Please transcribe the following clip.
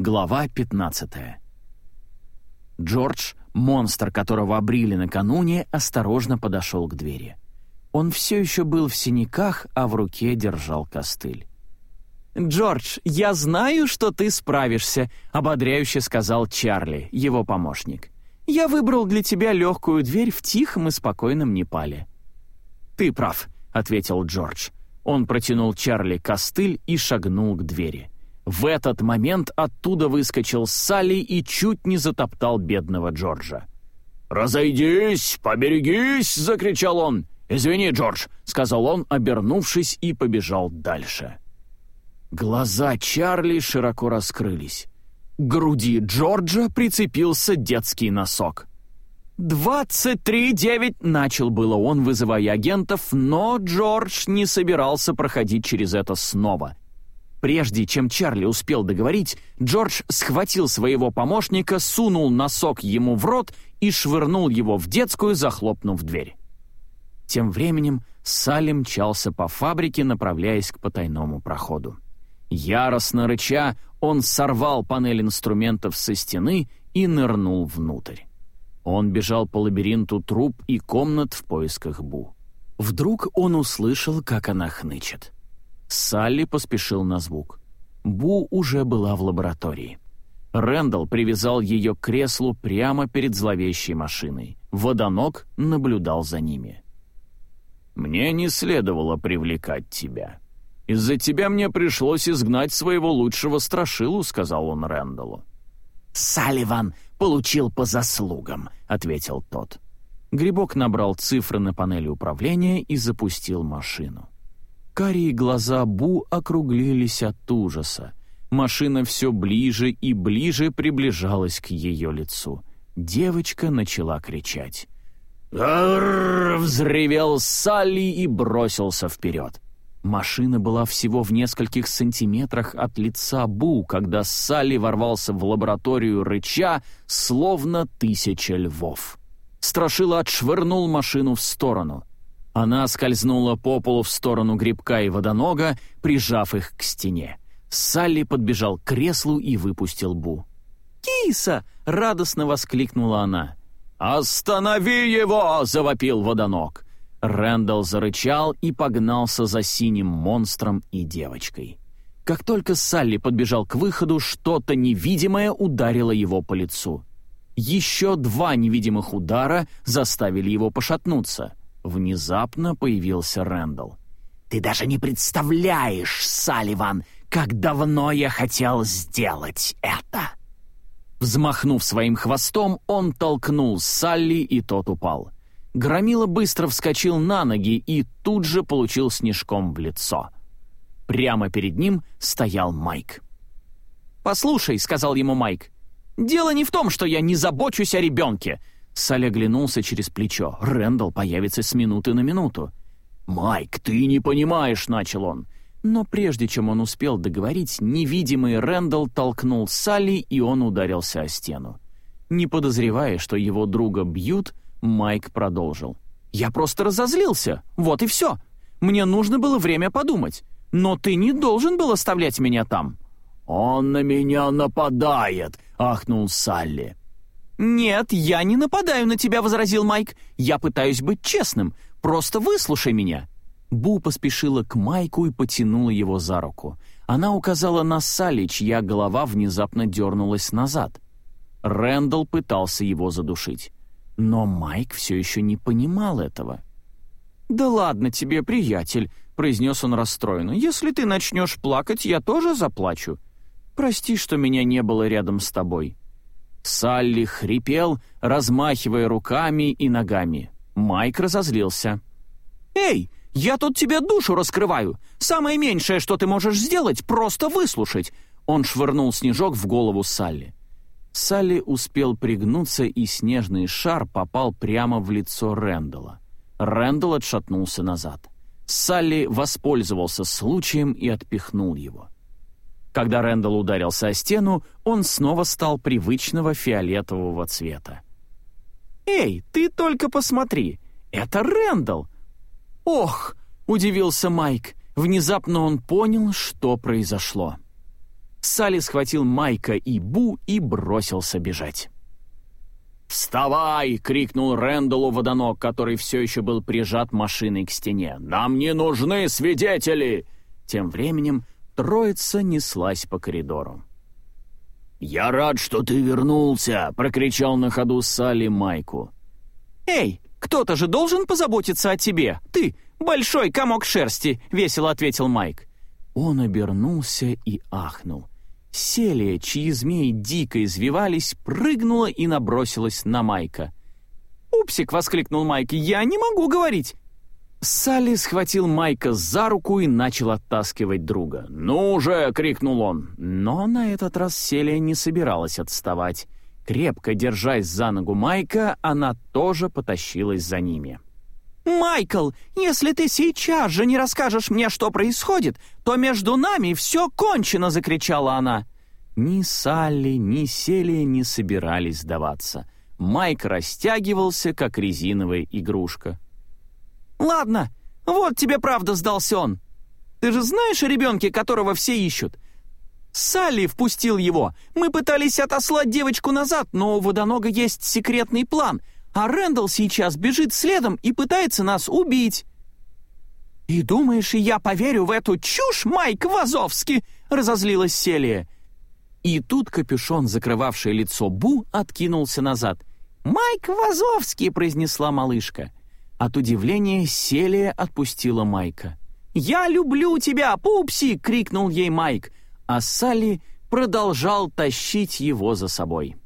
Глава 15 Джордж, монстр, которого обрили накануне, осторожно подошел к двери. Он все еще был в синяках, а в руке держал костыль. «Джордж, я знаю, что ты справишься», — ободряюще сказал Чарли, его помощник. «Я выбрал для тебя легкую дверь в тихом и спокойном Непале». «Ты прав», — ответил Джордж. Он протянул Чарли костыль и шагнул к двери. В этот момент оттуда выскочил Салли и чуть не затоптал бедного Джорджа. «Разойдись, поберегись!» — закричал он. «Извини, Джордж», — сказал он, обернувшись и побежал дальше. Глаза Чарли широко раскрылись. К груди Джорджа прицепился детский носок. «Двадцать три девять!» — начал было он, вызывая агентов, но Джордж не собирался проходить через это снова. Прежде чем Чарли успел договорить, Джордж схватил своего помощника, сунул носок ему в рот и швырнул его в детскую, захлопнув дверь. Тем временем Салли мчался по фабрике, направляясь к потайному проходу. Яростно рыча, он сорвал панель инструментов со стены и нырнул внутрь. Он бежал по лабиринту труб и комнат в поисках Бу. Вдруг он услышал, как она хнычет. Салли поспешил на звук. Бу уже была в лаборатории. Рэндалл привязал ее к креслу прямо перед зловещей машиной. Водонок наблюдал за ними. «Мне не следовало привлекать тебя», «Из-за тебя мне пришлось изгнать своего лучшего страшилу», — сказал он Рэндаллу. «Салливан получил по заслугам», — ответил тот. Грибок набрал цифры на панели управления и запустил машину. Карие глаза Бу округлились от ужаса. Машина все ближе и ближе приближалась к ее лицу. Девочка начала кричать. «Арррр!» — взревел Салли и бросился вперед. Машина была всего в нескольких сантиметрах от лица Бу, когда Салли ворвался в лабораторию рыча, словно тысяча львов. Страшила отшвырнул машину в сторону. Она скользнула по полу в сторону грибка и водонога, прижав их к стене. Салли подбежал к креслу и выпустил Бу. «Киса!» — радостно воскликнула она. «Останови его!» — завопил водоног. Рэндалл зарычал и погнался за синим монстром и девочкой. Как только Салли подбежал к выходу, что-то невидимое ударило его по лицу. Еще два невидимых удара заставили его пошатнуться. Внезапно появился Рэндалл. «Ты даже не представляешь, Салливан, как давно я хотел сделать это!» Взмахнув своим хвостом, он толкнул Салли, и тот упал. Громила быстро вскочил на ноги и тут же получил снежком в лицо. Прямо перед ним стоял Майк. «Послушай», — сказал ему Майк, — «дело не в том, что я не забочусь о ребенке». Салли оглянулся через плечо. Рэндалл появится с минуты на минуту. «Майк, ты не понимаешь», — начал он. Но прежде чем он успел договорить, невидимый Рэндалл толкнул Салли, и он ударился о стену. Не подозревая, что его друга бьют, — Майк продолжил. «Я просто разозлился, вот и все. Мне нужно было время подумать. Но ты не должен был оставлять меня там». «Он на меня нападает!» — ахнул Салли. «Нет, я не нападаю на тебя», — возразил Майк. «Я пытаюсь быть честным. Просто выслушай меня». Бу поспешила к Майку и потянула его за руку. Она указала на Салли, чья голова внезапно дернулась назад. Рэндалл пытался его задушить. Но Майк все еще не понимал этого. «Да ладно тебе, приятель», — произнес он расстроенно. «Если ты начнешь плакать, я тоже заплачу. Прости, что меня не было рядом с тобой». Салли хрипел, размахивая руками и ногами. Майк разозлился. «Эй, я тут тебе душу раскрываю! Самое меньшее, что ты можешь сделать, просто выслушать!» Он швырнул снежок в голову Салли. Салли успел пригнуться, и снежный шар попал прямо в лицо Рэндалла. Рэндалл отшатнулся назад. Салли воспользовался случаем и отпихнул его. Когда Рэндалл ударился о стену, он снова стал привычного фиолетового цвета. «Эй, ты только посмотри! Это Рэндалл!» «Ох!» — удивился Майк. Внезапно он понял, что произошло. Салли схватил Майка и Бу и бросился бежать. «Вставай!» — крикнул Рэндаллу водонок, который все еще был прижат машиной к стене. «Нам не нужны свидетели!» Тем временем троица неслась по коридору. «Я рад, что ты вернулся!» — прокричал на ходу Салли Майку. «Эй, кто-то же должен позаботиться о тебе! Ты, большой комок шерсти!» — весело ответил Майк. Он обернулся и ахнул. Селия, чьи змеи дико извивались, прыгнула и набросилась на Майка. «Упсик!» — воскликнул Майк. «Я не могу говорить!» Салли схватил Майка за руку и начал оттаскивать друга. «Ну же!» — крикнул он. Но на этот раз Селия не собиралась отставать. Крепко держась за ногу Майка, она тоже потащилась за ними. «Майкл, если ты сейчас же не расскажешь мне, что происходит, то между нами все кончено!» — закричала она. Ни Салли, ни Селия не собирались сдаваться. Майк растягивался, как резиновая игрушка. «Ладно, вот тебе правда сдался он. Ты же знаешь о ребенке, которого все ищут? Салли впустил его. Мы пытались отослать девочку назад, но у водонога есть секретный план, а Рэндалл сейчас бежит следом и пытается нас убить». «И думаешь, я поверю в эту чушь, Майк Вазовский?» — разозлилась Селия. И тут капюшон, закрывавший лицо Бу, откинулся назад. «Майк Вазовский!» — произнесла малышка. От удивления Селия отпустила Майка. «Я люблю тебя, Пупси!» — крикнул ей Майк, а Салли продолжал тащить его за собой.